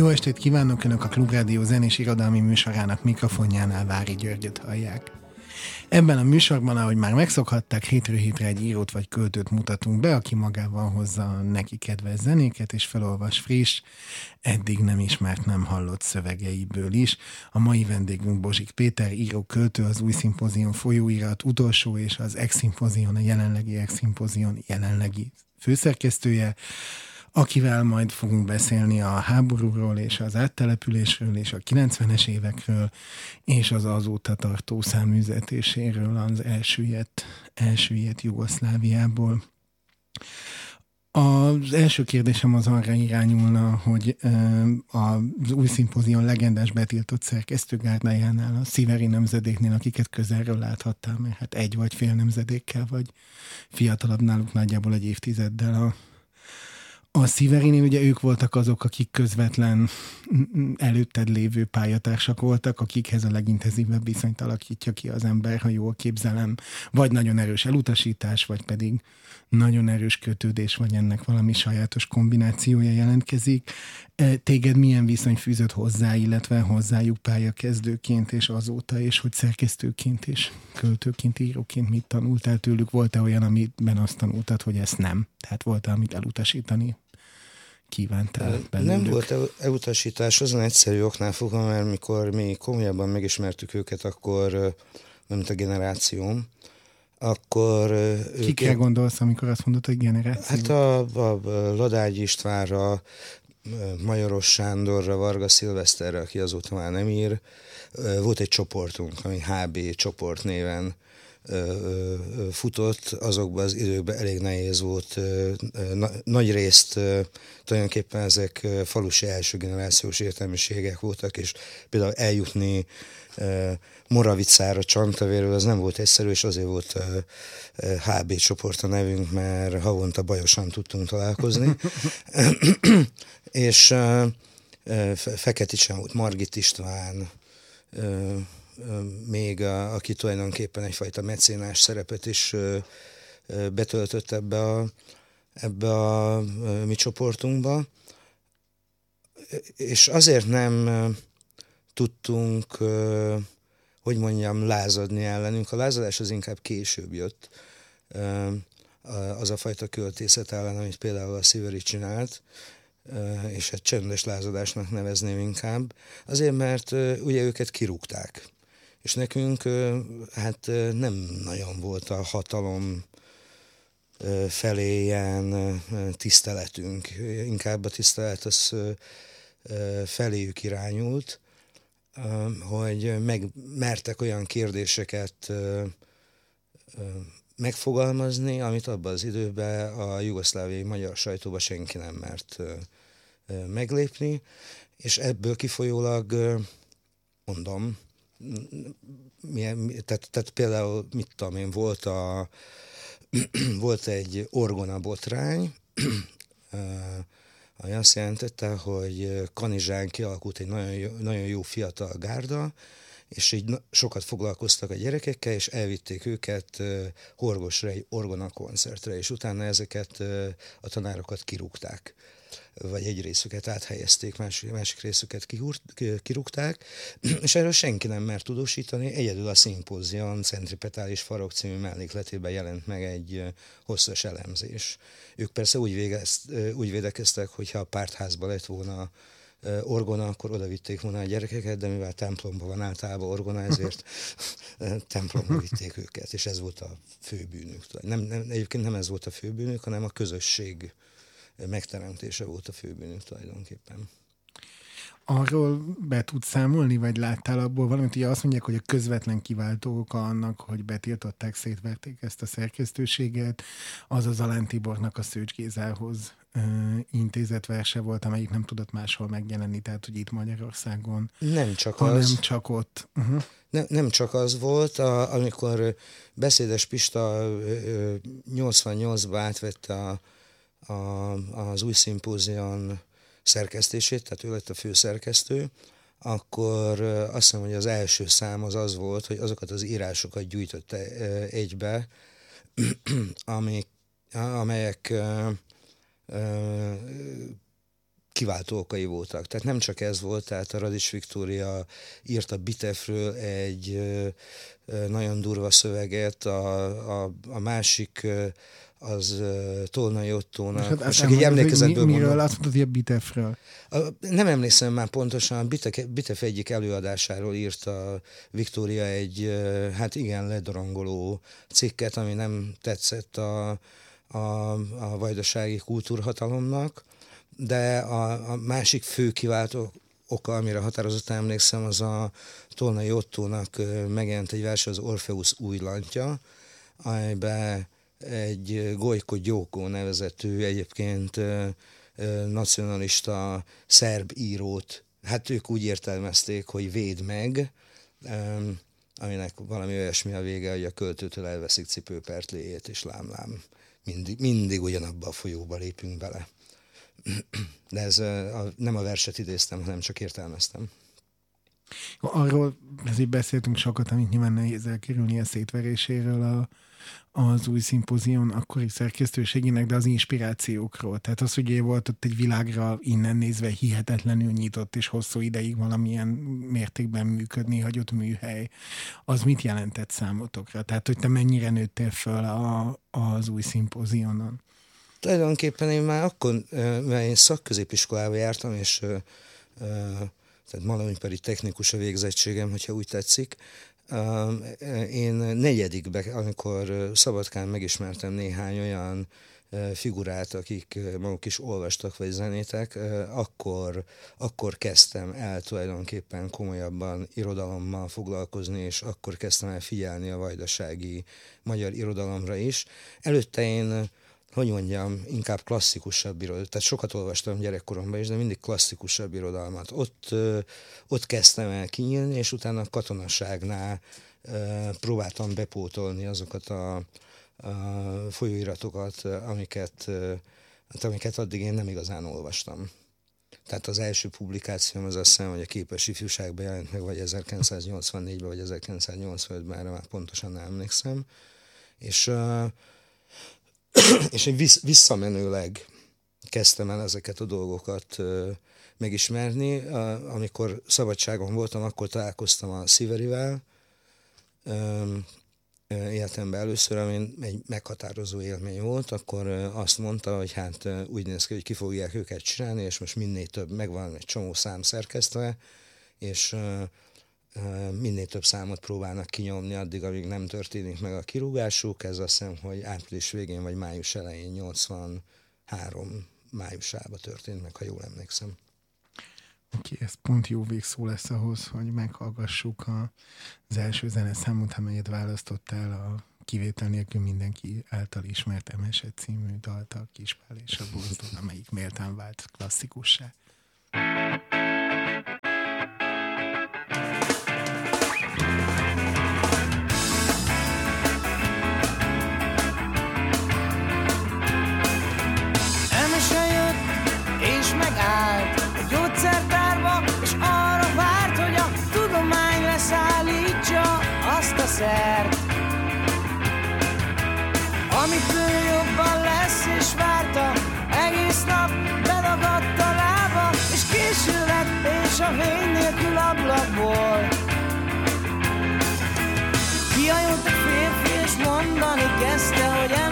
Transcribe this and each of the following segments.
Jó estét kívánok Önök a Klubrádió zenés irodalmi műsorának mikrofonjánál Vári Györgyöt hallják. Ebben a műsorban, ahogy már megszokhatták, hétről hétre egy írót vagy költőt mutatunk be, aki magával hozza neki kedves zenéket, és felolvas friss, eddig nem ismert, nem hallott szövegeiből is. A mai vendégünk Bozsik Péter, író költő, az új szimpozion folyóirat utolsó, és az ex-szimpozion, a jelenlegi ex-szimpozion jelenlegi főszerkesztője akivel majd fogunk beszélni a háborúról és az áttelepülésről és a 90-es évekről és az azóta tartó száműzetéséről az elsüllyedt, elsüllyedt Jugoszláviából. Az első kérdésem az arra irányulna, hogy az új szimpozion legendás betiltott szerkesztőgárdájánál, a Sziveri nemzedéknél, akiket közelről láthattál, mert hát egy vagy fél nemzedékkel, vagy fiatalabb náluk nagyjából egy évtizeddel a a Sziverini, ugye ők voltak azok, akik közvetlen előtted lévő pályatársak voltak, akikhez a legintenzívebb viszonyt alakítja ki az ember, ha jól képzelem. Vagy nagyon erős elutasítás, vagy pedig nagyon erős kötődés, vagy ennek valami sajátos kombinációja jelentkezik. E, téged milyen viszony fűzött hozzá, illetve hozzájuk pályakezdőként és azóta, és hogy szerkesztőként és költőként, íróként mit tanultál tőlük? Volt-e olyan, amiben azt tanultad, hogy ezt nem? Tehát volt-e, amit elutasítani kívántál belőlük? Nem volt elutasítás, azon egyszerű oknál fogom, mert mikor mi komolyabban megismertük őket, akkor, mint a generációm, akkor... Kikre ők, gondolsz, amikor azt mondod, hogy generáció? Hát a, a Ladágy Istvánra, Majoros Sándorra, Varga Szilveszterre, aki azóta már nem ír. Volt egy csoportunk, ami HB csoport néven futott, azokban az időkben elég nehéz volt. Nagy részt tulajdonképpen ezek falusi első generációs értelmiségek voltak, és például eljutni Moravicára, Csantavéről, az nem volt egyszerű, és azért volt HB csoport a nevünk, mert havonta bajosan tudtunk találkozni. és Feketicsen volt Margit István, még a, aki tulajdonképpen egyfajta mecénás szerepet is betöltött ebbe a, ebbe a mi csoportunkba. És azért nem tudtunk, hogy mondjam, lázadni ellenünk. A lázadás az inkább később jött. Az a fajta költészet ellen, amit például a Sziveri csinált, és egy csendes lázadásnak nevezném inkább, azért, mert ugye őket kirúgták. És nekünk hát nem nagyon volt a hatalom felé ilyen tiszteletünk, inkább a tisztelet az feléjük irányult, hogy megmertek olyan kérdéseket megfogalmazni, amit abban az időben a jugoszláviai magyar sajtóban senki nem mert meglépni, és ebből kifolyólag mondom, milyen, tehát, tehát például, mit tudom én, volt, a, volt egy orgona botrány, ami azt jelentette, hogy Kanizsán kialakult egy nagyon jó, nagyon jó fiatal gárda, és így sokat foglalkoztak a gyerekekkel, és elvitték őket Horgosra egy orgona koncertre, és utána ezeket a tanárokat kirúgták vagy egy részüket áthelyezték, másik, másik részüket kihúrt, kirúgták, és erről senki nem mert tudósítani. Egyedül a szimpózion Centripetális Farok című mellékletében jelent meg egy hosszas elemzés. Ők persze úgy, végez, úgy védekeztek, hogyha a pártházba lett volna orgona, akkor oda vitték volna a gyerekeket, de mivel templomban van általában orgona, ezért templomba vitték őket, és ez volt a főbűnük. Nem, nem, egyébként nem ez volt a főbűnük, hanem a közösség megteremtése volt a főbűnük tulajdonképpen. Arról be tudsz számolni, vagy láttál abból valamit? Ugye azt mondják, hogy a közvetlen kiváltó oka annak, hogy betiltották, szétverték ezt a szerkesztőséget, az az Alán Tibornak a Szőcs Gézához ö, intézet verse volt, amelyik nem tudott máshol megjelenni, tehát hogy itt Magyarországon. Nem csak az. Nem csak ott. Uh-huh. Ne, nem csak az volt, a, amikor Beszédes Pista 88-ban átvette a, a, az új szimpózion szerkesztését, tehát ő lett a főszerkesztő, akkor azt hiszem, hogy az első szám az az volt, hogy azokat az írásokat gyűjtötte egybe, amik, amelyek kiváltó okai voltak. Tehát nem csak ez volt, tehát a Radics Viktória írt a Bitefről egy nagyon durva szöveget, a, a, a másik az Tolnai Ottónak. Hát, Most csak egy emlékezetből mi, Miről azt mondod, hogy a Bitefről? A, nem emlékszem már pontosan, a Bitef, Bitef egyik előadásáról írt a Viktória egy, hát igen, ledorongoló cikket, ami nem tetszett a, a, a vajdasági kultúrhatalomnak, de a, a másik fő kiváltó oka, amire határozottan emlékszem, az a Tolnai Ottónak megjelent egy vers, az Orfeusz új lantja, amelyben egy Gojko Gyókó nevezetű egyébként nacionalista szerb írót, hát ők úgy értelmezték, hogy véd meg, aminek valami olyasmi a vége, hogy a költőtől elveszik cipőpertléjét, és lámlám mindig, mindig ugyanabba a folyóba lépünk bele. De ez a, nem a verset idéztem, hanem csak értelmeztem. Arról ezért beszéltünk sokat, amit nyilván nehéz elkerülni a szétveréséről a, az új szimpozion akkori szerkesztőségének, de az inspirációkról. Tehát az, hogy volt ott egy világra innen nézve hihetetlenül nyitott és hosszú ideig valamilyen mértékben működni hagyott műhely, az mit jelentett számotokra? Tehát, hogy te mennyire nőttél föl a, az új szimpozionon? Tulajdonképpen én már akkor, mert én szakközépiskolába jártam, és tehát malampari technikus a végzettségem, hogyha úgy tetszik, én negyedikbe, amikor Szabadkán megismertem néhány olyan figurát, akik maguk is olvastak vagy zenétek, akkor, akkor kezdtem el tulajdonképpen komolyabban irodalommal foglalkozni, és akkor kezdtem el figyelni a vajdasági magyar irodalomra is. Előtte én hogy mondjam, inkább klasszikusabb irodalmat. Tehát sokat olvastam gyerekkoromban is, de mindig klasszikusabb irodalmat. Ott, ott kezdtem el kinyílni, és utána a katonaságnál próbáltam bepótolni azokat a, a folyóiratokat, amiket, hát amiket addig én nem igazán olvastam. Tehát az első publikációm az azt hiszem, hogy a képes ifjúságban jelent meg, vagy 1984-ben, vagy 1985-ben, erre már pontosan nem emlékszem. És és én visszamenőleg kezdtem el ezeket a dolgokat megismerni. Amikor szabadságon voltam, akkor találkoztam a Sziverivel, életemben először, ami egy meghatározó élmény volt, akkor azt mondta, hogy hát úgy néz ki, hogy ki fogják őket csinálni, és most minél több, megvan egy csomó szám szerkesztve, és minél több számot próbálnak kinyomni addig, amíg nem történik meg a kirúgásuk. Ez azt hiszem, hogy április végén vagy május elején 83 májusában történt meg, ha jól emlékszem. Oké, okay, ez pont jó végszó lesz ahhoz, hogy meghallgassuk a, az első zeneszámot, amelyet választottál a kivétel nélkül mindenki által ismert Emeset című dalt a Kispál és a Bozdon, amelyik méltán vált klasszikussá. szert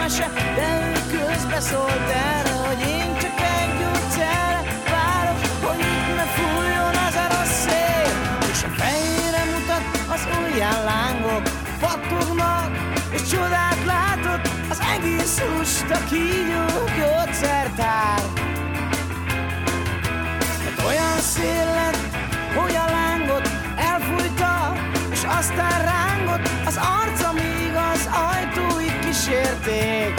elmese De ő közbeszólt erre, hogy én csak egy gyógyszerre várok, hogy itt ne fújjon az a rossz szél És a fejére mutat az ujján lángok pattognak, és csodát látott az egész lusta kígyó gyógyszertár. Hát olyan szél lett, hogy a lángot elfújta, és aztán rángott az arca, míg az enxertei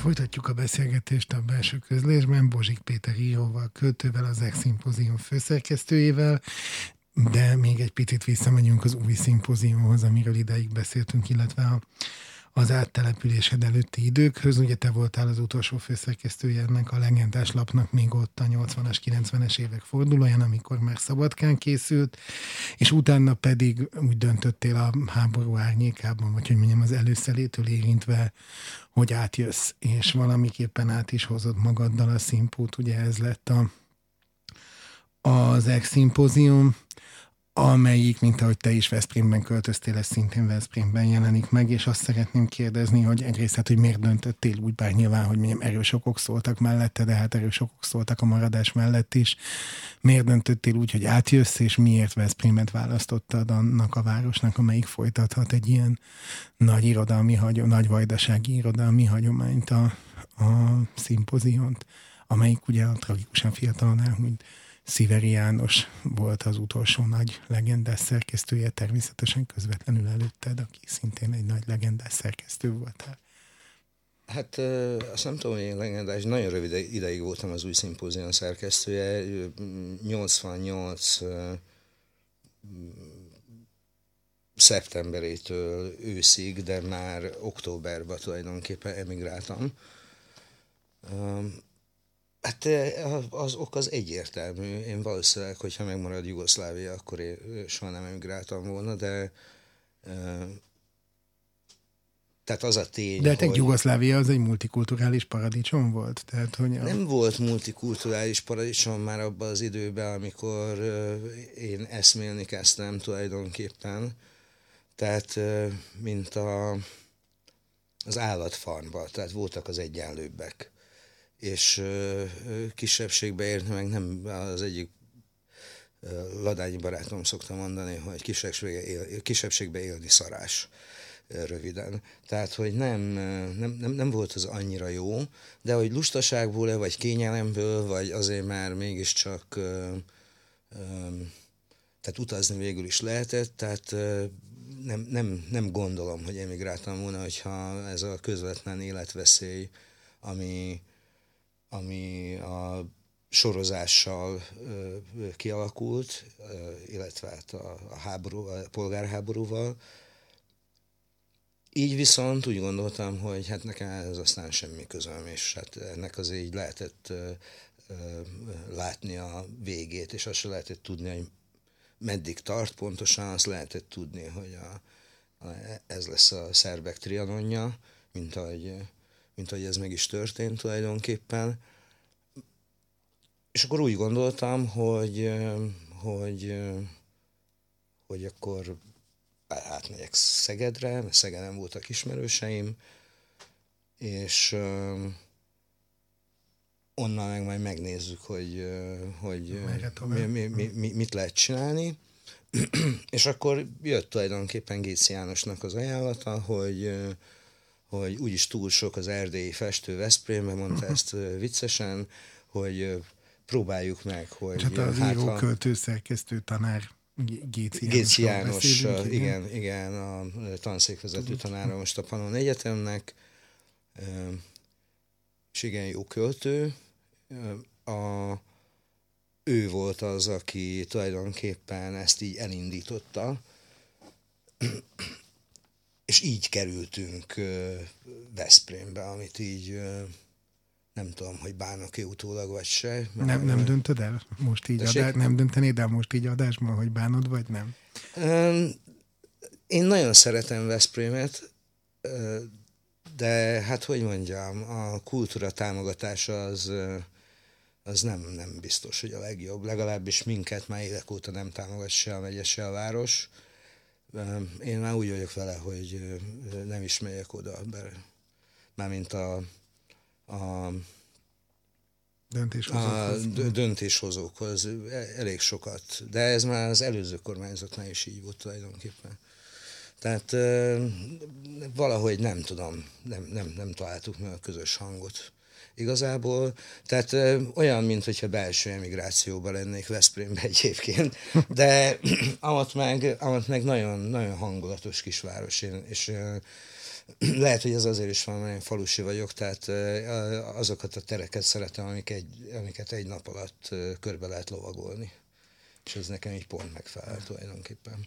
Folytatjuk a beszélgetést a belső közlésben. Bozsik Péter íróval, költővel, az Ex-szimpózium főszerkesztőjével, de még egy picit visszamegyünk az új szimpóziumhoz, amiről ideig beszéltünk, illetve a, az áttelepülésed előtti időkhöz. Ugye te voltál az utolsó főszerkesztője ennek a legendás lapnak még ott a 80-as, 90-es évek fordulóján, amikor már Szabadkán készült, és utána pedig úgy döntöttél a háború árnyékában, vagy hogy mondjam, az előszelétől érintve, hogy átjössz, és valamiképpen át is hozod magaddal a szimpót, ugye ez lett a, az ex-szimpózium, amelyik, mint ahogy te is Veszprémben költöztél, ez szintén Veszprémben jelenik meg, és azt szeretném kérdezni, hogy egyrészt, hát, hogy miért döntöttél úgy, bár nyilván, hogy mondjam, erős okok szóltak mellette, de hát erős okok szóltak a maradás mellett is. Miért döntöttél úgy, hogy átjössz, és miért Veszprémet választottad annak a városnak, amelyik folytathat egy ilyen nagy irodalmi, hagyom, nagy vajdasági irodalmi hagyományt, a, a szimpoziont, amelyik ugye a tragikusan fiatalon elhunyt Sziveri János volt az utolsó nagy legendás szerkesztője, természetesen közvetlenül előtted, aki szintén egy nagy legendás szerkesztő voltál. Hát azt nem tudom, hogy én legendás, nagyon rövid ideig voltam az új szimpózium szerkesztője, ö, 88 ö, szeptemberétől őszig, de már októberben tulajdonképpen emigráltam. Hát eh, az ok az egyértelmű. Én valószínűleg, hogyha megmarad Jugoszlávia, akkor én soha nem emigráltam volna, de eh, tehát az a tény, De hát egy Jugoszlávia az egy multikulturális paradicsom volt. Tehát, hogy a... nem volt multikulturális paradicsom már abban az időben, amikor eh, én eszmélni kezdtem tulajdonképpen. Tehát, eh, mint a, az állatfarmban, tehát voltak az egyenlőbbek és kisebbségbe érni, meg nem az egyik ladányi barátom szokta mondani, hogy kisebbségbe, él, kisebbségbe élni szarás röviden. Tehát, hogy nem, nem, nem, nem volt az annyira jó, de hogy lustaságból-e, vagy kényelemből, vagy azért már mégiscsak ö, ö, tehát utazni végül is lehetett, tehát ö, nem, nem, nem gondolom, hogy emigráltam volna, hogyha ez a közvetlen életveszély, ami, ami a sorozással ö, kialakult, ö, illetve hát a, a, háború, a polgárháborúval. Így viszont úgy gondoltam, hogy hát nekem ez aztán semmi közöm, és hát ennek azért így lehetett ö, látni a végét, és azt se lehetett tudni, hogy meddig tart pontosan, azt lehetett tudni, hogy a, a, ez lesz a szerbek trianonja, mint ahogy mint hogy ez meg is történt tulajdonképpen. És akkor úgy gondoltam, hogy, hogy, hogy akkor átmegyek Szegedre, mert Szegeden voltak ismerőseim, és onnan meg majd megnézzük, hogy, hogy mi, mi, mi, mi, mit lehet csinálni. és akkor jött tulajdonképpen Géci Jánosnak az ajánlata, hogy hogy úgyis túl sok az erdélyi festő Veszprémben, mondta ezt viccesen, hogy próbáljuk meg, hogy... Hát az hát, író, költő, szerkesztő, tanár Géci János. Géci János, igen, igen, igen, a tanszékvezető tanára most a Panon Egyetemnek, és igen, jó költő. A, ő volt az, aki tulajdonképpen ezt így elindította, és így kerültünk Veszprémbe, amit így nem tudom, hogy bánok-e utólag, vagy se. Nem, nem döntöd el most így adás, nem döntenéd el most így adásban, hogy bánod, vagy nem? Én nagyon szeretem Veszprémet, de hát hogy mondjam, a kultúra támogatása az, az nem, nem biztos, hogy a legjobb. Legalábbis minket már évek óta nem támogat se a megye, se a város. Én már úgy vagyok vele, hogy nem is megyek oda, mármint a, a döntéshozókhoz. A döntéshozókhoz elég sokat. De ez már az előző kormányzatnál is így volt tulajdonképpen. Tehát valahogy nem tudom, nem, nem, nem találtuk meg a közös hangot. Igazából, tehát olyan, mint hogyha belső emigrációban lennék Veszprémbe egyébként, de amat meg, amat meg nagyon, nagyon hangulatos kisváros, én, és lehet, hogy ez azért is van, mert én falusi vagyok, tehát azokat a tereket szeretem, amik egy, amiket egy nap alatt körbe lehet lovagolni. És ez nekem így pont megfelel tulajdonképpen.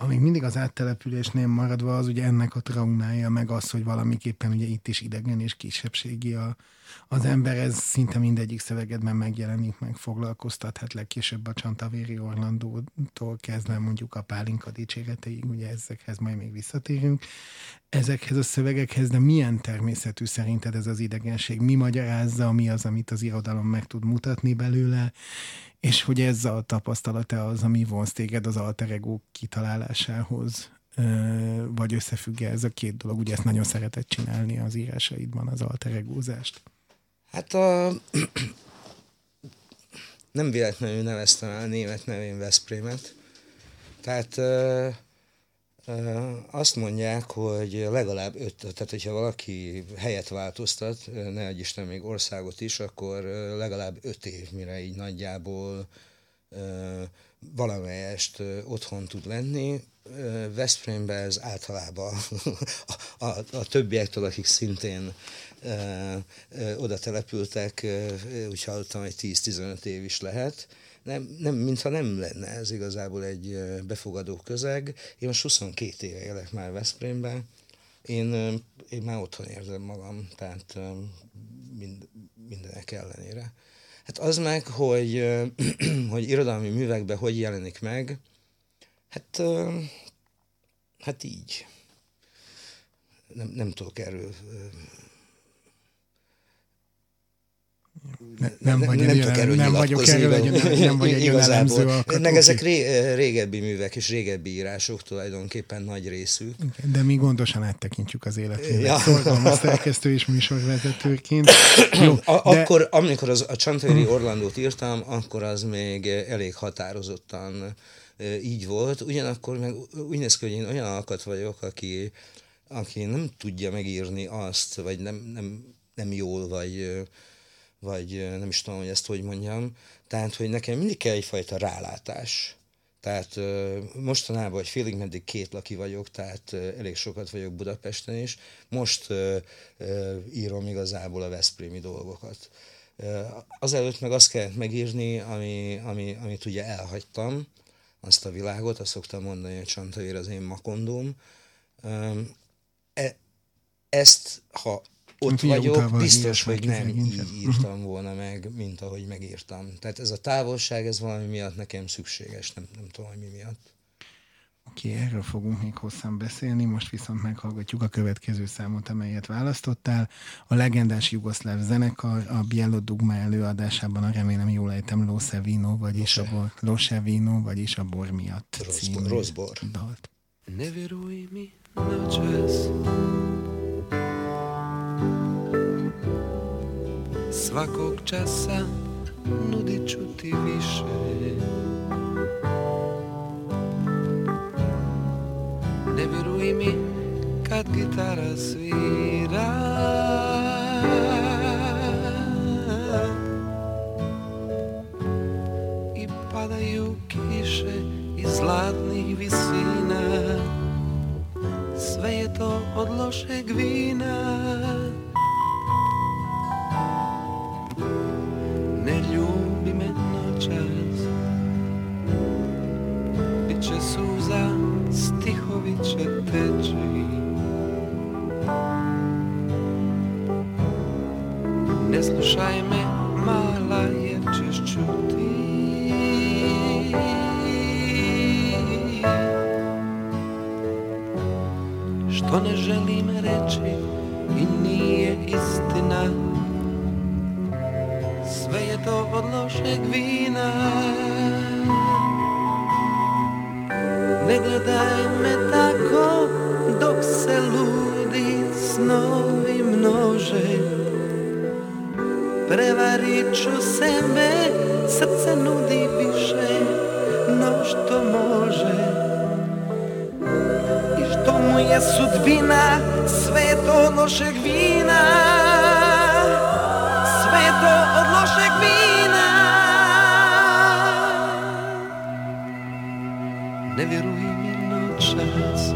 Amíg mindig az áttelepülésnél maradva, az ugye ennek a traumája, meg az, hogy valamiképpen ugye itt is idegen és kisebbségi a, az ember, ez szinte mindegyik szövegedben megjelenik, meg foglalkoztat, hát legkésőbb a Csantavéri Orlandótól kezdve mondjuk a Pálinka dicséreteig, ugye ezekhez majd még visszatérünk. Ezekhez a szövegekhez, de milyen természetű szerinted ez az idegenség? Mi magyarázza, mi az, amit az irodalom meg tud mutatni belőle? És hogy ez a tapasztalata az, ami vonz téged az alter ego kitalálásához, vagy összefügg ez a két dolog? Ugye ezt nagyon szeretett csinálni az írásaidban, az alter egózást. Hát a... nem véletlenül neveztem el német nevén Veszprémet. Tehát azt mondják, hogy legalább öt, tehát hogyha valaki helyet változtat, ne adj Isten még országot is, akkor legalább öt év, mire így nagyjából valamelyest otthon tud lenni. Veszprémbe ez általában a, a, a többiektől, akik szintén oda települtek, úgy hallottam, hogy 10-15 év is lehet nem, nem, mintha nem lenne ez igazából egy befogadó közeg. Én most 22 éve élek már Veszprémben, én, én már otthon érzem magam, tehát mind, mindenek ellenére. Hát az meg, hogy, hogy irodalmi művekben hogy jelenik meg, hát, hát így. Nem, nem tudok erről ne, nem, vagy nem, nem, erről nem vagyok erről egy, nem vagy egy igazából. Meg ezek ré, régebbi művek és régebbi írások tulajdonképpen nagy részük. De mi gondosan áttekintjük az életét. Ja. Szorgalmas szerkesztő és műsorvezetőként. Jó, a, de... Akkor, amikor az, a Csantavéri Orlandót írtam, akkor az még elég határozottan így volt. Ugyanakkor meg úgy néz ki, hogy én olyan alkat vagyok, aki, aki nem tudja megírni azt, vagy nem, nem, nem jól, vagy vagy nem is tudom, hogy ezt hogy mondjam. Tehát, hogy nekem mindig kell egyfajta rálátás. Tehát mostanában, vagy félig meddig két laki vagyok, tehát elég sokat vagyok Budapesten is. Most írom igazából a Veszprémi dolgokat. Azelőtt meg azt kellett megírni, ami, ami, amit ugye elhagytam, azt a világot, azt szoktam mondani, hogy Csantavér az én makondóm. E, ezt, ha ott vagyok, biztos, hogy nem így írtam volna meg, mint ahogy megírtam. Tehát ez a távolság, ez valami miatt nekem szükséges, nem, nem tudom, hogy mi miatt. Oké, okay, erről fogunk még hosszan beszélni, most viszont meghallgatjuk a következő számot, amelyet választottál. A legendás jugoszláv zenekar a Bielo Dugma előadásában, a remélem jól ejtem, Losevino, vagyis Lose. a bor, Losevino, vagyis a bor miatt rossz, című rossz bor. dalt. Ne mi noches Svakog časa nudit ću ti više. Ne vjeruj mi kad gitara svira. I padaju kiše iz zlatnih visina. Sve je to od lošeg vina odložek vína. Ne gledaj me tako dok se ludi snovi množe. Prevarit ću sebe, srce nudi više no što može. I što mu je sudbina sveto od lošeg vina. Ne vjeruj mi noćas.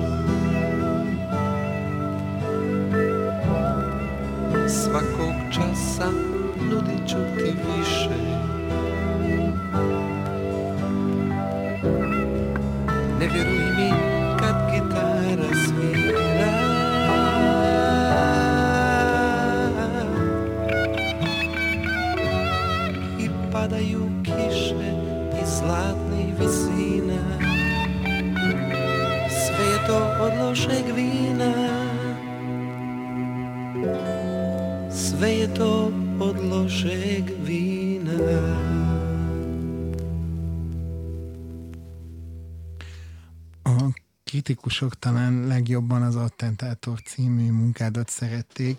Svakog časa nudit ću ti više kritikusok talán legjobban az Attentátor című munkádat szerették,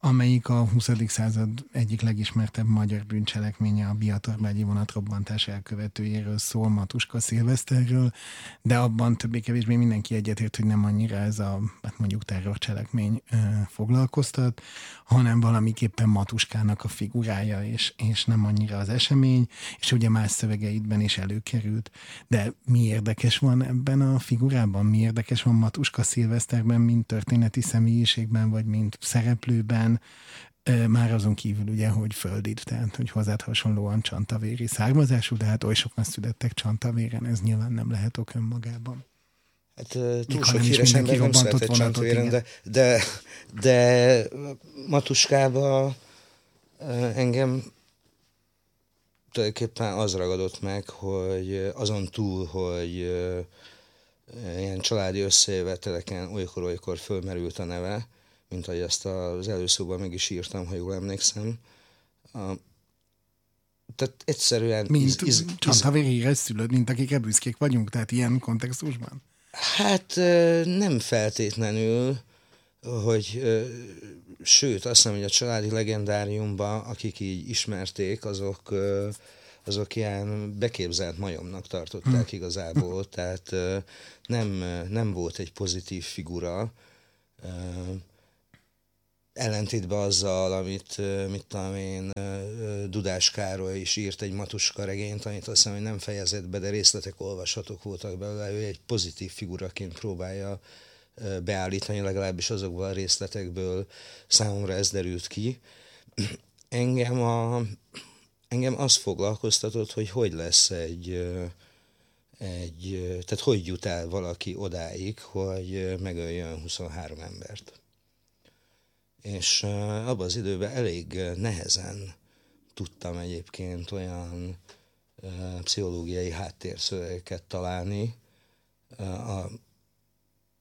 amelyik a 20. század egyik legismertebb magyar bűncselekménye a Biatorbágyi vonatrobbantás elkövetőjéről szól, Matuska Szilveszterről, de abban többé-kevésbé mindenki egyetért, hogy nem annyira ez a, hát mondjuk terrorcselekmény foglalkoztat, hanem valamiképpen Matuskának a figurája, és, és nem annyira az esemény, és ugye más szövegeidben is előkerült. De mi érdekes van ebben a figurában? Mi érdekes van Matuska Szilveszterben, mint történeti személyiségben, vagy mint szereplőben? Ö, Már azon kívül ugye, hogy földid, tehát hogy hozzád hasonlóan csantavéri származású, de hát oly sokan születtek csantavéren, ez nyilván nem lehet ok önmagában. Hát túl ha sok híres ember nem született vonatot, Csantvéren, de, de, de Matuskába engem tulajdonképpen az ragadott meg, hogy azon túl, hogy ilyen családi összejöveteleken olykor-olykor fölmerült a neve, mint ahogy ezt az előszóban meg is írtam, ha jól emlékszem. Tehát egyszerűen... Mint csantavéri éres szülőd, mint akikre büszkék vagyunk, tehát ilyen kontextusban. Hát nem feltétlenül, hogy sőt, azt hiszem, hogy a családi legendáriumban, akik így ismerték, azok, azok ilyen beképzelt majomnak tartották igazából, tehát nem, nem volt egy pozitív figura. Ellentétben azzal, amit, mit tudom én, Dudás Károly is írt egy Matuska regényt, amit azt hiszem, hogy nem fejezett be, de részletek olvashatók voltak belőle, ő egy pozitív figuraként próbálja beállítani, legalábbis azokból a részletekből számomra ez derült ki. Engem, a, engem az foglalkoztatott, hogy hogy lesz egy, egy, tehát hogy jut el valaki odáig, hogy megöljön 23 embert és abban az időben elég nehezen tudtam egyébként olyan pszichológiai háttérszövegeket találni, a,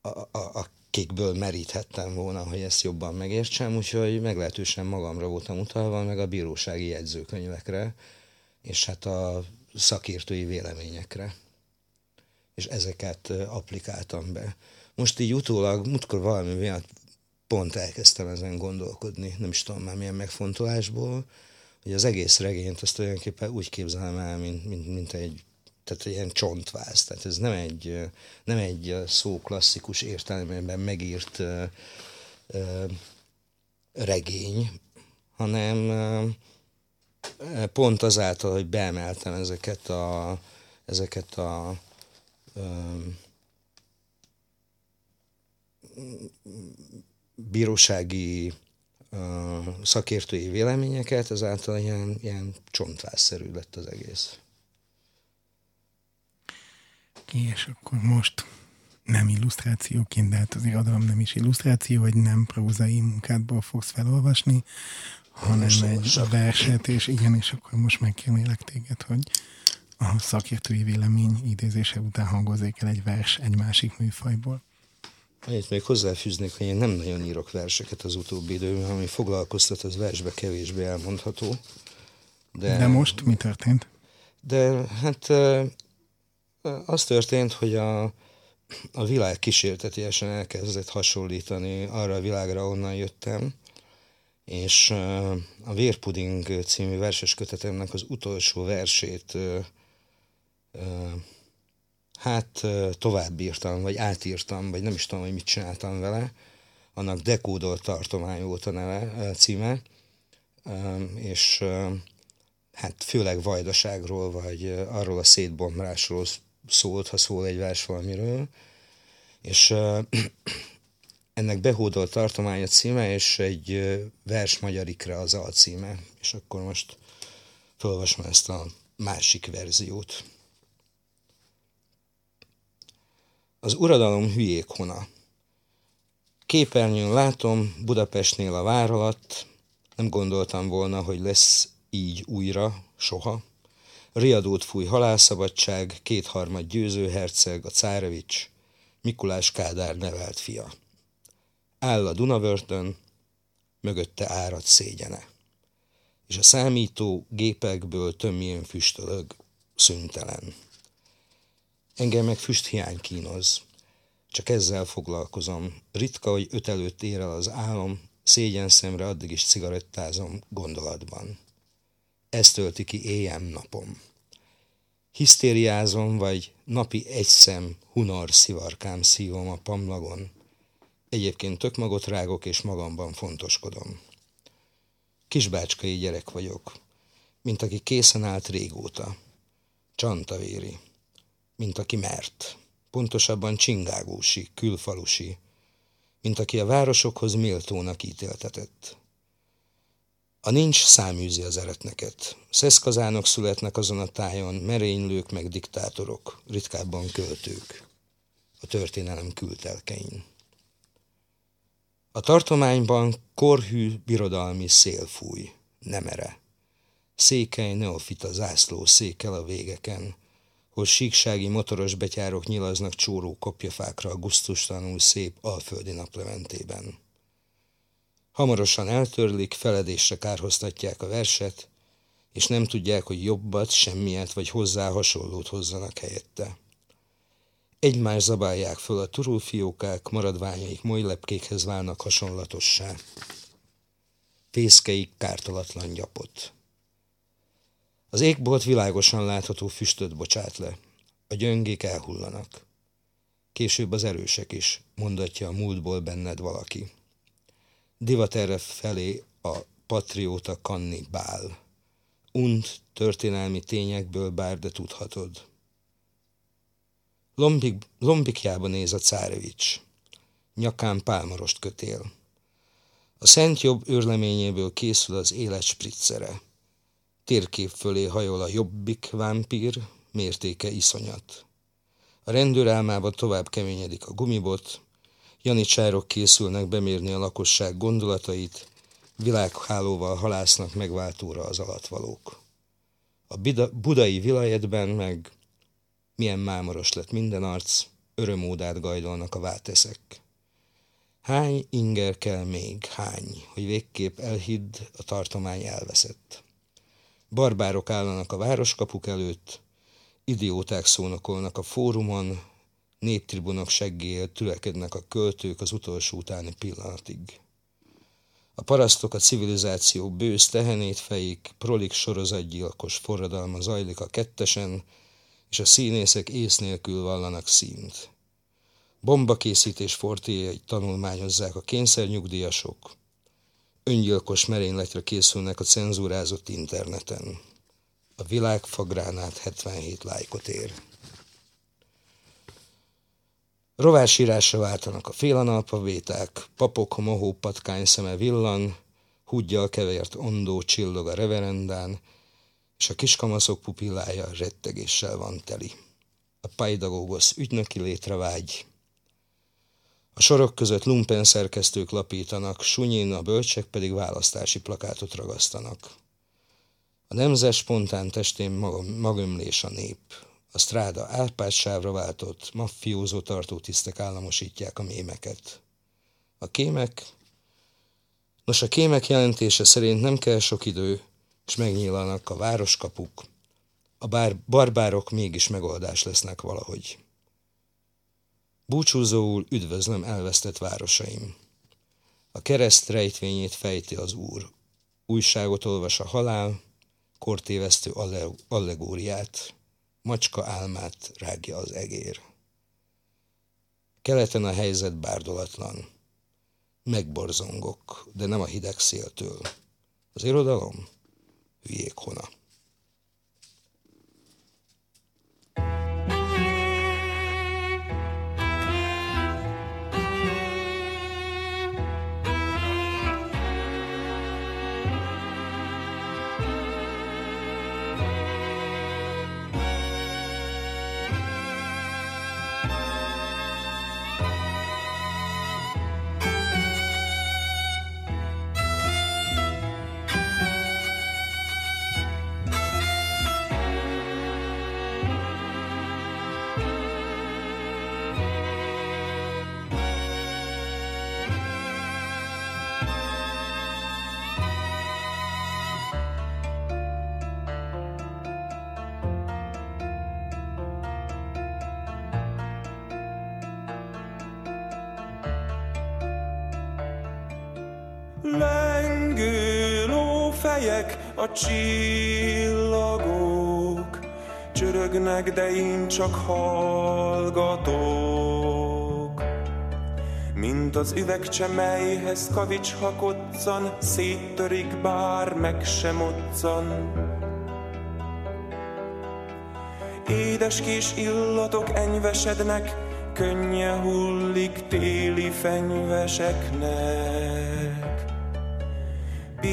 a, a, akikből meríthettem volna, hogy ezt jobban megértsem, úgyhogy meglehetősen magamra voltam utalva, meg a bírósági jegyzőkönyvekre, és hát a szakértői véleményekre. És ezeket applikáltam be. Most így utólag, múltkor valami miatt pont elkezdtem ezen gondolkodni, nem is tudom már milyen megfontolásból, hogy az egész regényt azt tulajdonképpen úgy képzelem el, mint, mint, mint egy tehát egy ilyen csontváz. Tehát ez nem egy, nem egy szó klasszikus értelemben megírt uh, uh, regény, hanem uh, pont azáltal, hogy beemeltem ezeket a, ezeket a uh, bírósági uh, szakértői véleményeket, ezáltal ilyen, ilyen csontvázszerű lett az egész. És akkor most nem illusztrációként, de hát az irodalom nem is illusztráció, hogy nem prózai munkádból fogsz felolvasni, hanem egy olvasok. verset, és igen, és akkor most megkérnélek téged, hogy a szakértői vélemény idézése után hangozzék el egy vers egy másik műfajból. Annyit még hozzáfűznék, hogy én nem nagyon írok verseket az utóbbi időben, ami foglalkoztat, az versbe kevésbé elmondható. De, De most mi történt? De hát az történt, hogy a, a világ kísértetiesen elkezdett hasonlítani arra a világra, onnan jöttem, és a Vérpuding című verses kötetemnek az utolsó versét hát továbbírtam, vagy átírtam, vagy nem is tudom, hogy mit csináltam vele, annak dekódolt tartomány volt a neve, címe, és hát főleg vajdaságról, vagy arról a szétbomlásról szólt, ha szól egy vers valamiről, és ennek behódolt tartomány a címe, és egy vers magyarikre az alcíme, és akkor most felolvasom ezt a másik verziót. Az uradalom hülyék hona. Képernyőn látom Budapestnél a vár alatt, nem gondoltam volna, hogy lesz így újra, soha. Riadót fúj halálszabadság, kétharmad győzőherceg, a cárevics, Mikulás Kádár nevelt fia. Áll a Dunavörtön, mögötte árad szégyene. És a számító gépekből tömjén füstölög, szüntelen. Engem meg füsthiány kínoz. Csak ezzel foglalkozom. Ritka, hogy öt előtt ér el az álom, szégyen szemre addig is cigarettázom gondolatban. Ez tölti ki éjjel-napom. Hisztériázom, vagy napi egy szem hunor szivarkám szívom a pamlagon. Egyébként tök magot rágok, és magamban fontoskodom. Kisbácskai gyerek vagyok, mint aki készen állt régóta. Csantavéri mint aki mert. Pontosabban csingágósi, külfalusi, mint aki a városokhoz méltónak ítéltetett. A nincs száműzi az eretneket. Szeszkazánok születnek azon a tájon, merénylők meg diktátorok, ritkábban költők. A történelem kültelkein. A tartományban korhű birodalmi szél fúj, nemere. Székely neofita zászló székel a végeken, hol síksági motoros betyárok nyilaznak csóró kopjafákra a gusztustalanul szép alföldi napleventében. Hamarosan eltörlik, feledésre kárhoztatják a verset, és nem tudják, hogy jobbat, semmiet vagy hozzá hasonlót hozzanak helyette. Egymás zabálják föl a turulfiókák, maradványaik molylepkékhez válnak hasonlatossá. Fészkeik kártalatlan gyapot. Az égbolt világosan látható füstöt bocsát le. A gyöngék elhullanak. Később az erősek is, mondatja a múltból benned valaki. Divat erre felé a patrióta bál. Unt történelmi tényekből bár, de tudhatod. Lombik, lombikjába néz a cárevics. Nyakán pálmarost kötél. A szent jobb őrleményéből készül az élet spritzere. Térkép fölé hajol a jobbik vámpír, mértéke iszonyat. A rendőr álmába tovább keményedik a gumibot, janicsárok készülnek bemérni a lakosság gondolatait, világhálóval halásznak megváltóra az alatvalók. A budai vilajetben meg milyen mámoros lett minden arc, örömódát gajdolnak a váteszek. Hány inger kell még, hány, hogy végképp elhidd, a tartomány elveszett. Barbárok állanak a városkapuk előtt, idióták szónokolnak a fórumon, néptribunok seggél tülekednek a költők az utolsó utáni pillanatig. A parasztok a civilizáció bősz tehenét fejik, prolik sorozatgyilkos forradalma zajlik a kettesen, és a színészek ész nélkül vallanak színt. Bombakészítés fortéjait tanulmányozzák a kényszernyugdíjasok, öngyilkos merényletre készülnek a cenzúrázott interneten. A világ fagránát 77 lájkot ér. Rovásírásra váltanak a félanalpavéták, papok mohó patkány szeme villan, húgyjal kevert ondó csillog a reverendán, és a kiskamaszok pupillája rettegéssel van teli. A pajdagógosz ügynöki létre vágy, a sorok között lumpen szerkesztők lapítanak, sunyin a bölcsek pedig választási plakátot ragasztanak. A nemzet spontán testén magömlés a nép. A stráda árpádsávra váltott, maffiózó tartótisztek államosítják a mémeket. A kémek? Nos, a kémek jelentése szerint nem kell sok idő, és megnyílanak a városkapuk, a bár, barbárok mégis megoldás lesznek valahogy. Búcsúzóul üdvözlöm elvesztett városaim. A kereszt rejtvényét fejti az Úr. Újságot olvas a halál, kortévesztő allegóriát, macska álmát rágja az egér. Keleten a helyzet bárdolatlan. Megborzongok, de nem a hideg széltől. Az irodalom? Hülyék hona. Csillagok, Csörögnek, de én csak hallgatok. Mint az üvegcse, melyhez kavics hakoccan, Széttörik, bár meg sem moccan. Édes kis illatok enyvesednek, Könnye hullik téli fenyveseknek.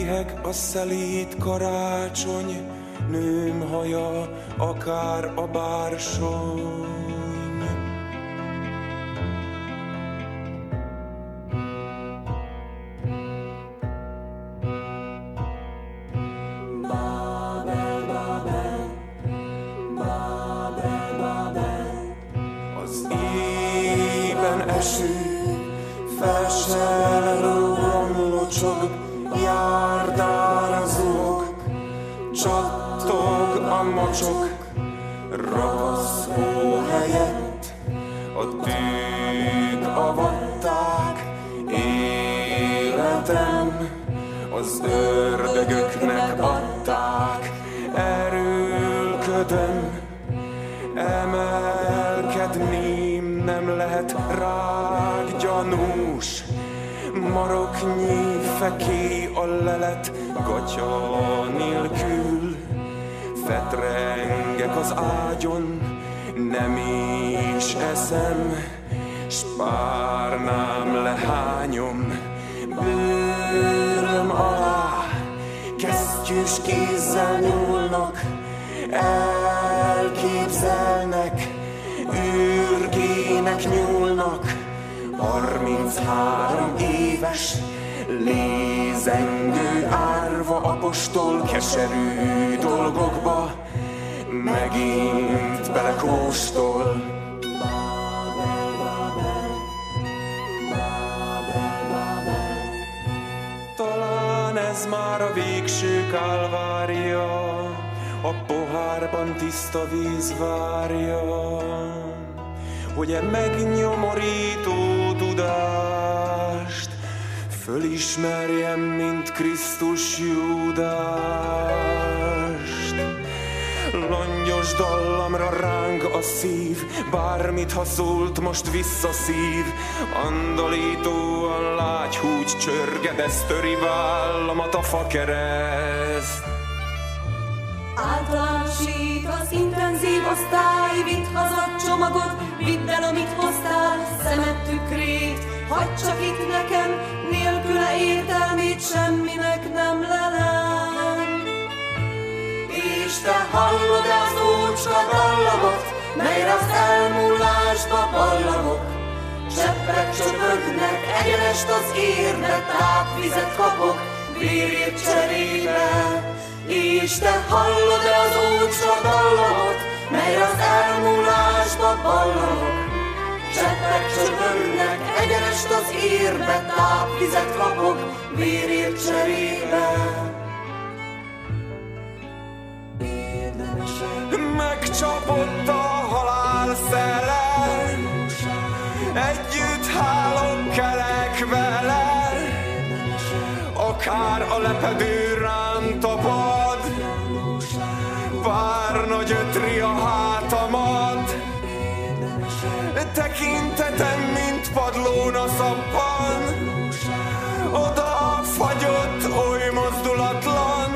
Piheg a szelít karácsony, nőm haja, akár a bársony. Mocsok, ravasz hó helyett, a tűk avatták életem, az ördögöknek adták, erőlködöm, Emelkedném nem lehet rád gyanús, Maroknyi feké a lelet gatya nélkül. Fetrengek az ágyon, nem is eszem, s párnám lehányom, bőröm alá, kesztyűs kézzel nyúlnak, elképzelnek, űrgének nyúlnak, harminchárom éves, lézengő árva apostol keserű dolgokba, megint belekóstol. Talán ez már a végső kálvária, a pohárban tiszta víz várja, hogy e megnyomorító tudást fölismerjem, mint Krisztus Judást. Langyos dallamra ráng a szív, bármit ha szólt, most visszaszív. Andalítóan lágy húgy csörgedez, töri vállamat a fakereszt. Általánosít az intenzív osztály, vidd haza csomagot, vidd el, amit hoztál, szemed tükrét, hagyd csak itt nekem, nélküle értelmét semminek nem lelem. És te hallod-e az ócska dallamot, melyre az elmúlásba ballamok? Cseppek csöpögnek, egyenest az érbe, tápvizet kapok, vérért cserébe. És te hallod-e az ócska dallamot, melyre az elmúlásba ballamok? Cseppek csöpögnek, egyenest az érbe, tápvizet kapok, vérért cserébe. csapott a halál szele, együtt hálom kelek vele, akár a lepedő rám tapad, pár nagy ötri a hátamad, tekintetem, mint padlón a szappan, oda fagyott, oly mozdulatlan,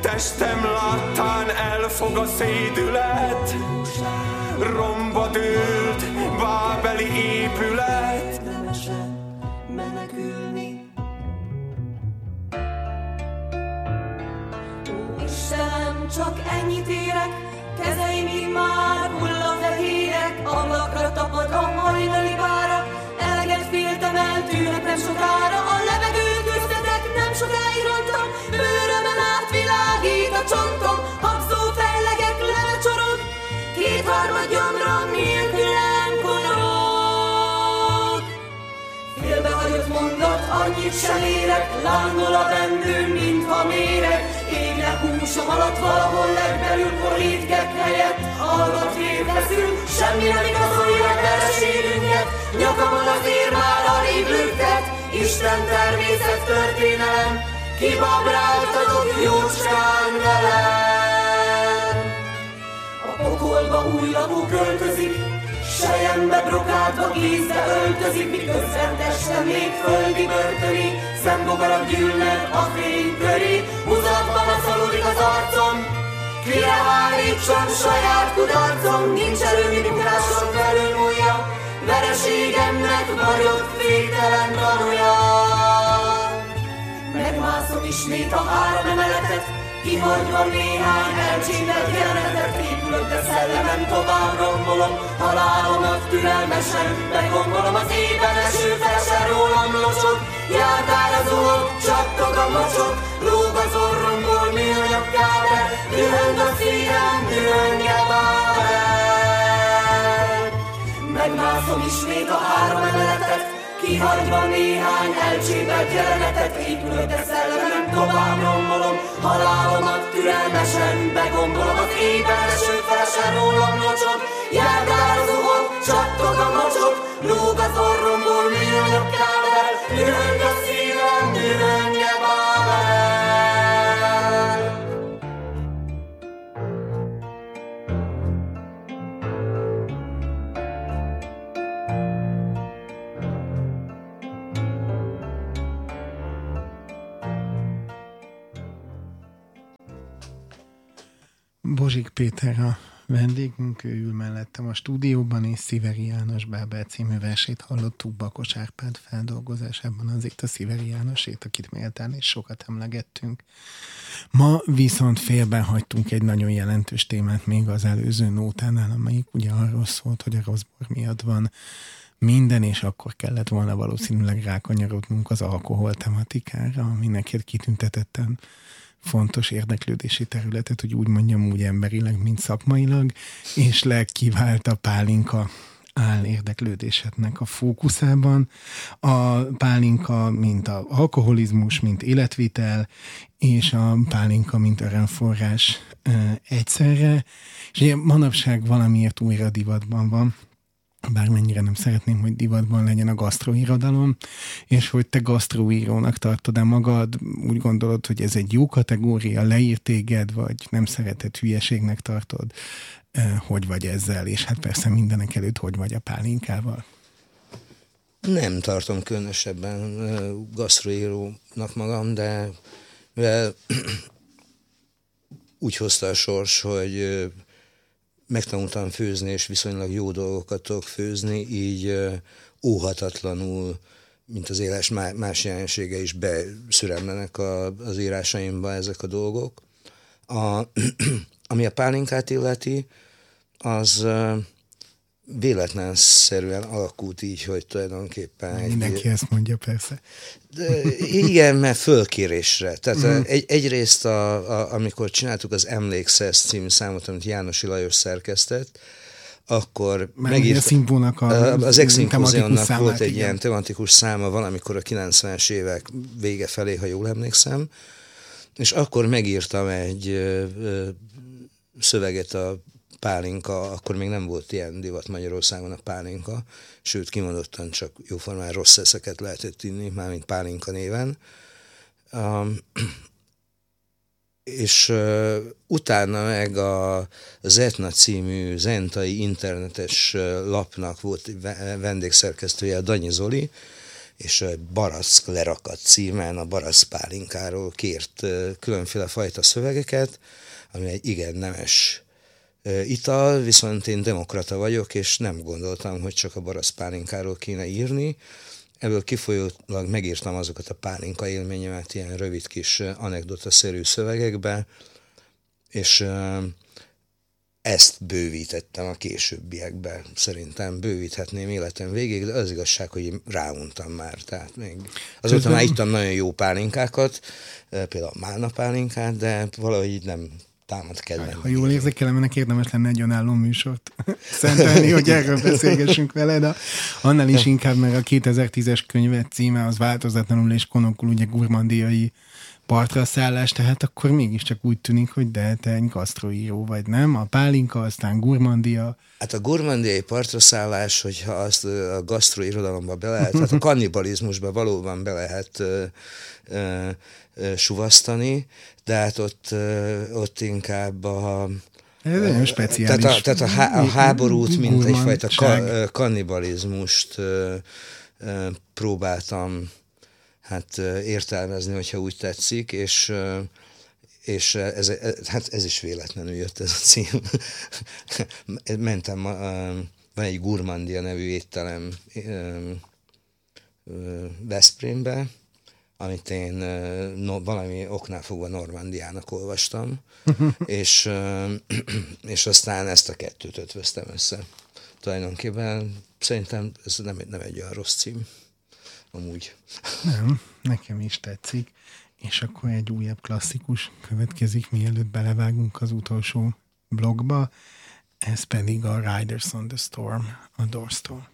testem láttál, elfog a szédület, romba dőlt bábeli épület. menekülni. Ó, Istenem, csak ennyit érek, kezeim így már hullafehérek, ablakra tapad a hajnali vára, eleget féltem el, tűnök nem sokára, a levegőt köztetek, nem sokáig rontom, bőrömen átvilágít a csontom, habzó annyit sem érek, lángol a bendőm, mintha méreg, égne húsom alatt valahol legbelül porítgek helyett, hallgat feszül, semmi nem igazolja vereségünket, nyakamon az ér már alig lüktet, Isten természet történelem, kibabráltatok jócskán velem. A pokolba új lakó költözik, Sejembe brokádva kézbe öltözik, miközben testem még földi börtöni, szembogarak gyűlnek a fény köré, húzatban a szalodik az arcom, Kire hárítsam saját kudarcom, nincs erőmi bukásom felül múlja, vereségemnek vagyok féktelen tanúja. Megmászom ismét a három emeletet, kihagyva néhány elcsépelt jelenetet, épülök, de szellemem tovább rombolom, halálomat türelmesen begombolom, az éjben eső felesen rólam locsog, járdára zuhog, csattog a mocsok, lóg az orromból műanyag kábel, dühöng a szívem, dühönge bábel. Megmászom ismét a három emeletet, Kihagyva néhány elcsépelt jelenetet, épülök, de szellemem tovább rombolom, halálomat türelmesen begombolom, az éjben eső felesen rólam locsog, járdára zuhog, csattog a mocsok, lóg az orromból műanyag kábel, dühöng a szívem, Bozsik Péter a vendégünk, ő ül mellettem a stúdióban, és Sziveri János Bábel című versét hallottuk Bakos Árpád feldolgozásában, azért a Sziveri Jánosét, akit méltán és sokat emlegettünk. Ma viszont félben hagytunk egy nagyon jelentős témát még az előző nótánál, amelyik ugye arról szólt, hogy a rosszbor miatt van minden, és akkor kellett volna valószínűleg rákanyarodnunk az alkohol tematikára, ami neked kitüntetettem fontos érdeklődési területet, hogy úgy mondjam, úgy emberileg, mint szakmailag, és legkivált a pálinka áll érdeklődésednek a fókuszában. A pálinka, mint a alkoholizmus, mint életvitel, és a pálinka, mint örömforrás egyszerre. És ugye manapság valamiért újra divatban van, bármennyire nem szeretném, hogy divatban legyen a gasztroirodalom, és hogy te gasztroírónak tartod-e magad, úgy gondolod, hogy ez egy jó kategória, leír téged, vagy nem szereted hülyeségnek tartod, hogy vagy ezzel, és hát persze mindenek előtt, hogy vagy a pálinkával. Nem tartom különösebben gasztroírónak magam, de mivel úgy hozta a sors, hogy megtanultam főzni, és viszonylag jó dolgokat tudok főzni, így óhatatlanul, mint az éles más jelensége is beszüremlenek az írásaimba ezek a dolgok. A, ami a pálinkát illeti, az véletlenszerűen alakult így, hogy tulajdonképpen... Mindenki egy, ezt mondja, persze. De igen, mert fölkérésre. Tehát mm. egy, egyrészt, a, a, amikor csináltuk az Emlékszesz című számot, amit Jánosi Lajos szerkesztett, akkor Már megírt, a a, az ex volt egy igen. ilyen tematikus száma valamikor a 90-es évek vége felé, ha jól emlékszem, és akkor megírtam egy ö, ö, szöveget a pálinka, akkor még nem volt ilyen divat Magyarországon a pálinka, sőt kimondottan csak jóformán rossz eszeket lehetett inni, mármint pálinka néven. Um, és uh, utána meg a Zetna című zentai internetes lapnak volt vendégszerkesztője a Danyi Zoli, és a Barack lerakat címen a Barack pálinkáról kért különféle fajta szövegeket, ami egy igen nemes ital, viszont én demokrata vagyok, és nem gondoltam, hogy csak a pálinkáról kéne írni, Ebből kifolyólag megírtam azokat a pálinka élményemet ilyen rövid kis anekdotaszerű szövegekbe, és ezt bővítettem a későbbiekbe. Szerintem bővíthetném életem végig, de az igazság, hogy én ráuntam már. Tehát még azóta már ittam nagyon jó pálinkákat, például málna pálinkát, de valahogy így nem támad kedvem. Ha jól érzékelem, ennek érdemes lenne egy önálló műsort szentelni, hogy erről beszélgessünk vele, de annál is inkább, mert a 2010-es könyvet címe az változatlanul és konokul ugye gurmandiai partra szállás, tehát akkor mégiscsak úgy tűnik, hogy de te egy gasztroíró vagy, nem? A pálinka, aztán gurmandia. Hát a gurmandiai partra szállás, hogyha azt a gasztroirodalomba be lehet, hát a kannibalizmusba valóban be lehet ö, ö, ö, suvasztani, de hát ott, ott inkább a ez nagyon speciális. Tehát a, tehát a, há, a háborút, mint egyfajta ka, kannibalizmust próbáltam hát értelmezni, hogyha úgy tetszik, és és ez, hát ez is véletlenül jött ez a cím. Mentem, van egy Gurmandia nevű étterem Veszprémbe, amit én no, valami oknál fogva Normandiának olvastam, és, és aztán ezt a kettőt ötvöztem össze. Tulajdonképpen szerintem ez nem, nem egy olyan rossz cím, amúgy. Nem, nekem is tetszik. És akkor egy újabb klasszikus következik, mielőtt belevágunk az utolsó blogba, ez pedig a Riders on the Storm, a Doorstore.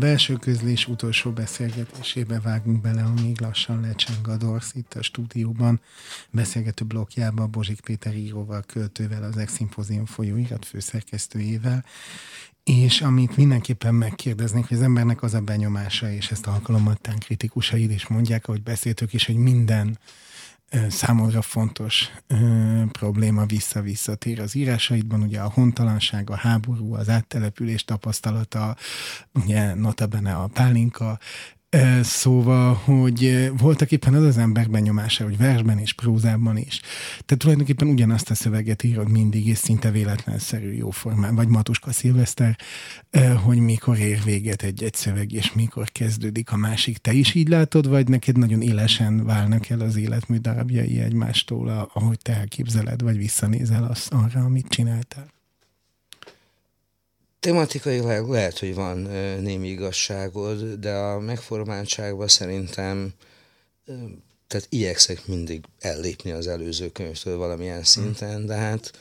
Belső közlés utolsó beszélgetésébe vágunk bele, amíg lassan lecseng a Dorsz itt a stúdióban. Beszélgető blokkjába Bozsik Péter íróval, költővel, az Eximpozium folyóirat főszerkesztőjével. És amit mindenképpen megkérdeznék, hogy az embernek az a benyomása, és ezt alkalomattán kritikusaid is mondják, ahogy beszéltük is, hogy minden számomra fontos ö, probléma vissza-visszatér az írásaidban, ugye a hontalanság, a háború, az áttelepülés tapasztalata, ugye notabene a pálinka, Szóval, hogy voltak éppen az az ember benyomása, hogy versben és prózában is. Tehát tulajdonképpen ugyanazt a szöveget írod mindig, és szinte véletlenszerű jóformán, vagy Matuska Szilveszter, hogy mikor ér véget egy-egy szöveg, és mikor kezdődik a másik. Te is így látod, vagy neked nagyon élesen válnak el az életmű darabjai egymástól, ahogy te elképzeled, vagy visszanézel az, arra, amit csináltál? Tematikailag lehet, hogy van némi igazságod, de a megformáltságban szerintem tehát igyekszek mindig ellépni az előző könyvtől valamilyen szinten, de hát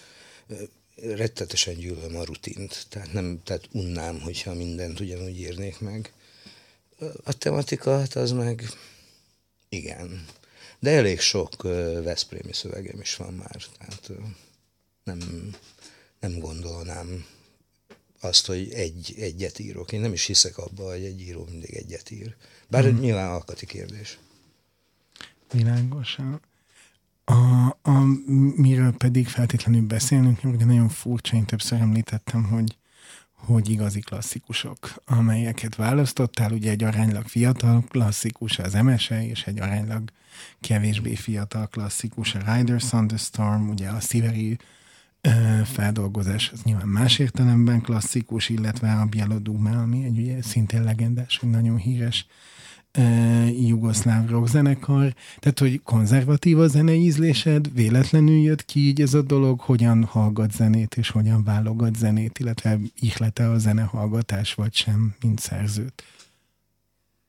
rettetesen gyűlöm a rutint, tehát nem, tehát unnám, hogyha mindent ugyanúgy írnék meg. A tematika, hát az meg igen. De elég sok Veszprémi szövegem is van már, tehát nem, nem gondolnám azt, hogy egy, egyet írok. Én nem is hiszek abba, hogy egy író mindig egyet ír. Bár hmm. nyilván alkati kérdés. Világosan. A, a, miről pedig feltétlenül beszélnünk, ugye nagyon furcsa, én többször említettem, hogy, hogy igazi klasszikusok, amelyeket választottál, ugye egy aránylag fiatal klasszikus az MSE, és egy aránylag kevésbé fiatal klasszikus a Riders on the Storm, ugye a Sziveri feldolgozás, az nyilván más értelemben klasszikus, illetve a Bieloduma, ami egy ugye szintén legendás, nagyon híres jugoszláv rockzenekar, tehát hogy konzervatív a zenei ízlésed, véletlenül jött ki így ez a dolog, hogyan hallgat zenét és hogyan válogat zenét, illetve ihlete a zenehallgatás vagy sem, mint szerzőt.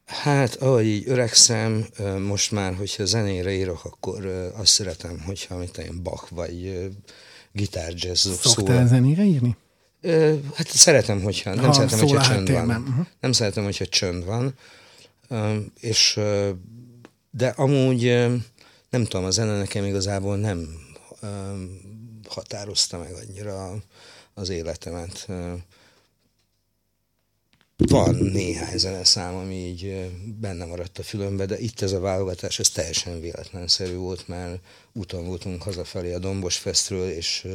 Hát, ahogy így öregszem, most már, hogyha zenére írok, akkor azt szeretem, hogyha amit én Bach vagy gitárjazzok. Szoktál szóval. zenére írni? Ö, hát szeretem, hogyha nem ha szeretem, hogyha csönd van. Uh-huh. Nem szeretem, hogyha csönd van. Ö, és de amúgy nem tudom, a zene nekem igazából nem határozta meg annyira az életemet. Van néhány zeneszám, ami így benne maradt a fülömbe, de itt ez a válogatás, ez teljesen véletlenszerű volt, mert úton voltunk hazafelé a Dombos Festről, és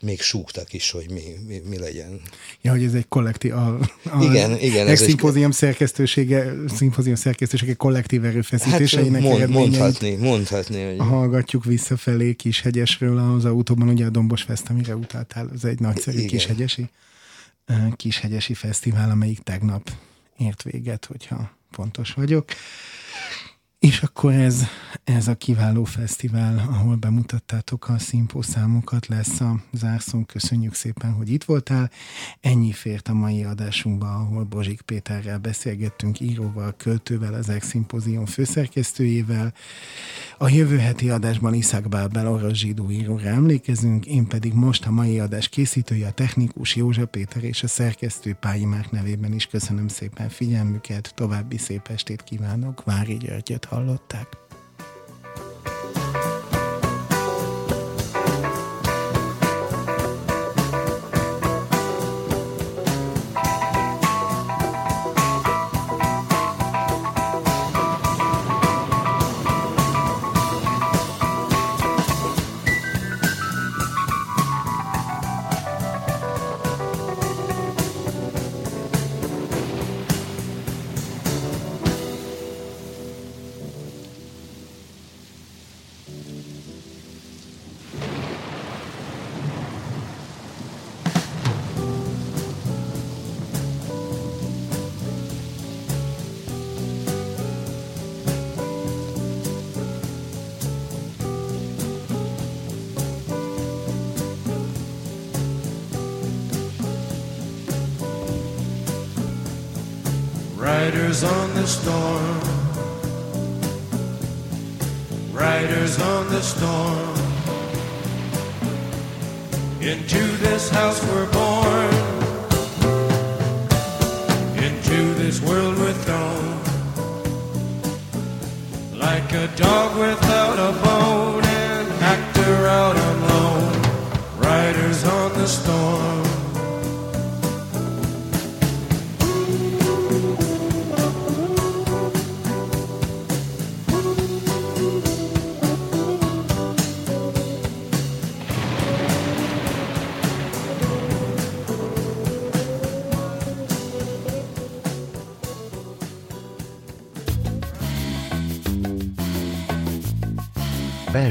még súgtak is, hogy mi, mi, mi legyen. Ja, hogy ez egy kollektív, a, a igen, igen, ez szimpózium egy... szerkesztősége, szimpózium szerkesztősége kollektív erőfeszítéseinek hát, mond, mondhatni, mondhatni. Hogy... Hallgatjuk visszafelé Kishegyesről, az autóban ugye a Dombos Fest, amire utaltál, az egy nagyszerű igen. Kishegyesi Kishegyesi Fesztivál, amelyik tegnap ért véget, hogyha pontos vagyok. És akkor ez, ez a kiváló fesztivál, ahol bemutattátok a színpó számokat, lesz a zárszón. Köszönjük szépen, hogy itt voltál. Ennyi fért a mai adásunkba, ahol Bozsik Péterrel beszélgettünk, íróval, költővel, az Eximpozion főszerkesztőjével. A jövő heti adásban Iszák Bábel orosz zsidó íróra emlékezünk, én pedig most a mai adás készítője, a technikus Józsa Péter és a szerkesztő Pályi Márk nevében is köszönöm szépen figyelmüket, további szép estét kívánok, Vári Györgyöt hallották. Riders on the storm. Riders on the storm. Into this house we're born.